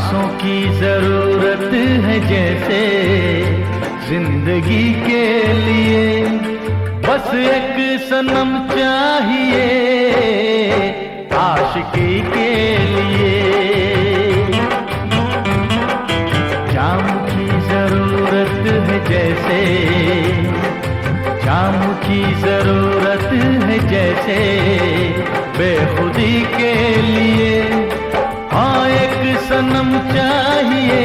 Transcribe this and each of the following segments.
सांसों की ज़रूरत है जैसे ज़िंदगी के लिए। बस एक सनम चाहिए आशिकी के लिए। जाम की ज़रूरत है जैसे जाम की ज़रूरत है जैसे बेखुदी के लिए। सनम चाहिए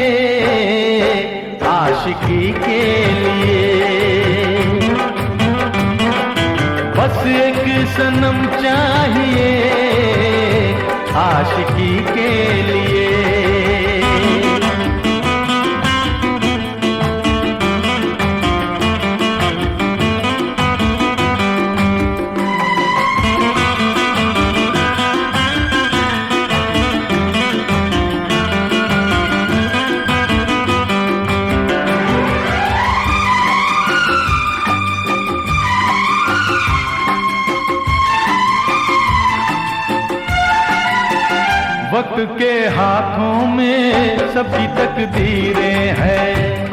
आशिकी के लिए। बस एक सनम चाहिए आशिकी के लिए। वक्त के हाथों में सबकी तकदीरें हैं।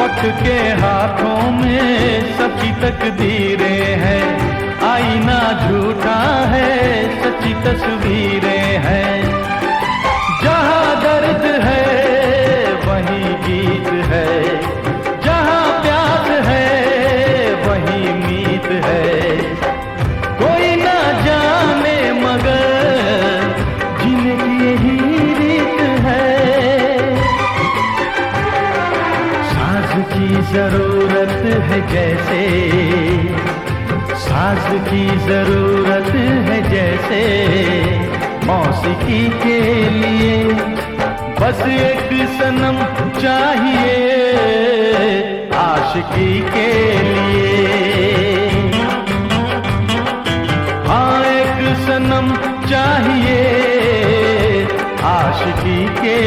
वक्त के हाथों में सबकी तकदीरें हैं। आईना झूठा है, सच्ची तस्वीरें हैं। साज की ज़रूरत है जैसे मौसीकी के लिए। बस एक सनम चाहिए आशिकी के लिए। हाँ एक सनम चाहिए आशिकी के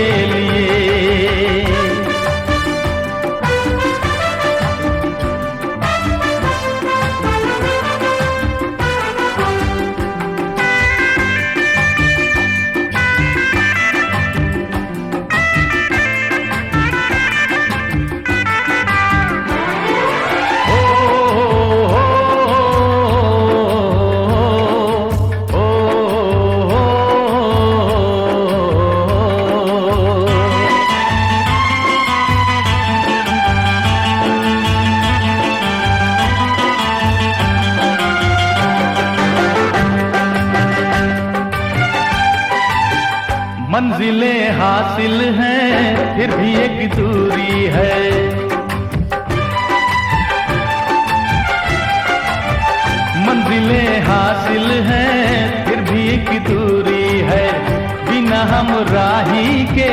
मंजिलें हासिल हैं, फिर भी एक दूरी है। मंजिलें हासिल हैं, फिर भी एक दूरी है। बिना हम राही के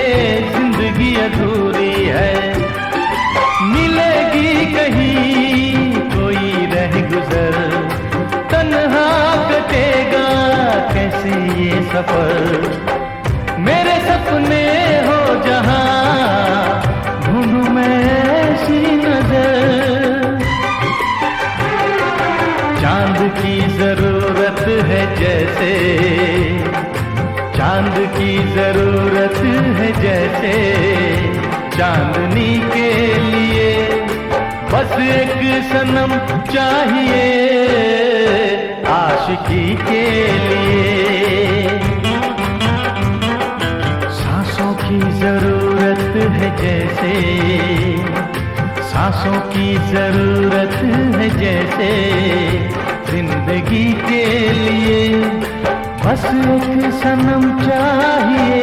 ज़िंदगी अधूरी है। मिलेगी कहीं कोई रह गुजर, तन्हा कटेगा कैसे ये सफ़र? मेरे सपने हो जहाँ ढूंढू मैं ऐसी नज़र। चाँद की ज़रूरत है जैसे, चाँद की ज़रूरत है जैसे, चांदनी के लिए बस एक सनम चाहिए, आशिकी के लिए। ज़रूरत है जैसे। सांसों की ज़रूरत है जैसे। ज़िंदगी के लिए बस एक सनम चाहिए।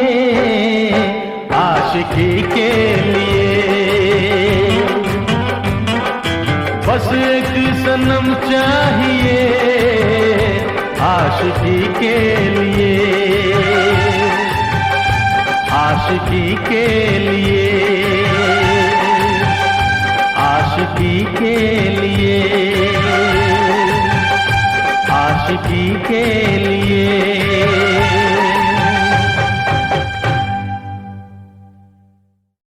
आशिकी के लिए बस एक सनम चाहिए। आशिकी के लिए। आशिकी के लिए। आशिकी के